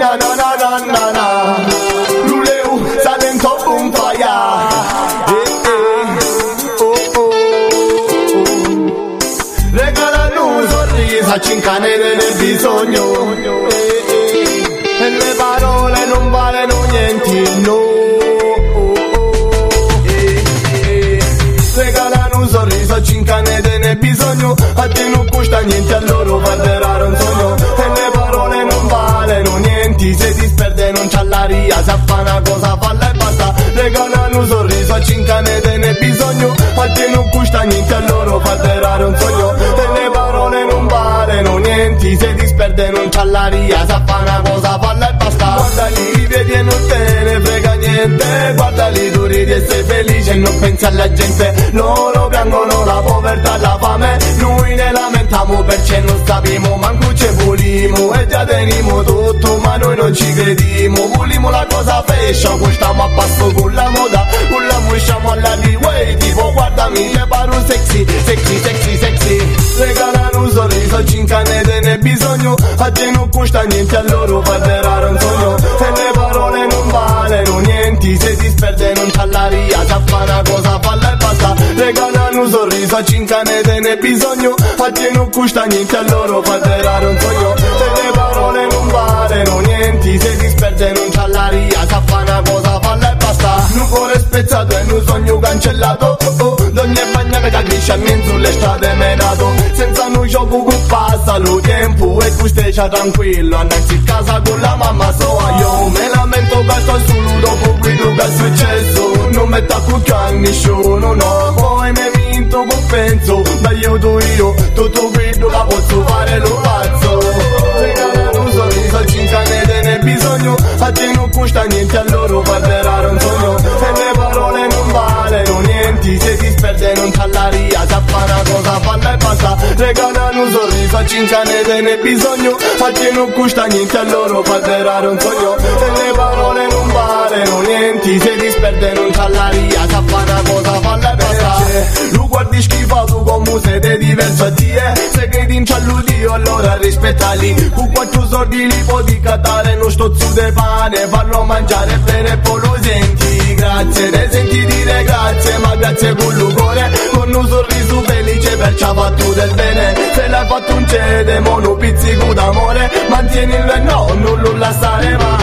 na na na na na na. Luleu, talento un fire Eh, eh, oh, oh, oh. Regalano un sorriso a cincanere nel bisogno Eh, eh, E le parole non valeno niente, no. Oh, oh, eh, eh. Regalano un sorriso a cincanere nel bisogno A te non costa niente, a niente Se disperde non c'ha l'aria Se fa una cosa falla e basta. Regalano un sorriso a cincanere nel bisogno. A te non costa niente, a loro guarderanno un sogno. E le parole non valeno niente Se disperde non c'ha l'aria Se fa una cosa falla e basta. Guardali, vedi e non te ne frega niente. Guardali, tu ridi e sei felice e non pensi alla gente. Loro lamentiamo perché non sappiamo Manco ci volimo. E già teniamo tutto Ma noi non ci crediamo. Volimo la cosa fescia Poi stiamo a passo con la moda. Con la musciamo alla way Tipo guardami che paro sexy Sexy, sexy, sexy. Regalano un sorriso cincanete ne bisogno. A te non costa niente a loro guarderanno un sogno. E le parole non valeno niente Se disperde non c'ha l'aria Se fa una un sorriso a cincanete ne bisogno. A te non costa niente a loro guarderanno un sogno E le parole non valeno niente Se disperde non c'ha l'aria Se fa una cosa falla e basta. Un cuore spezzato e un sogno cancellato. Oh, oh. D'ogni bagna che cresce a me sulle strade menato Senza un gioco che passa lo tempo E tu stai tranquillo. Andarsi a casa con la mamma so Io me lamento che sto solo dopo quello che è successo. Non tacco a nessuno io io tutto quello che posso fare lo faccio. Regalano un sorriso cincanete nel bisogno A te non costa niente a loro guarderanno un sogno. E le parole non valeno niente Se disperde non c'ha l'aria Se fa una cosa falla e basta. Regalano un sorriso a cincanete nel bisogno A te non costa niente a loro guarderanno un sogno. E le parole non valeno niente Se disperde non c'ha l'aria cialludio allora rispettali Con quattro soldi li puoi cattare Non sto su de pane Farlo mangiare bene poi lo senti. Grazie, ne senti dire grazie Ma grazie con l'ugore. Con un sorriso felice per ci ha fatto del bene. Se l'hai fatto un cede Mono pizzico d'amore. Mantienilo e no, non lo lasciare mai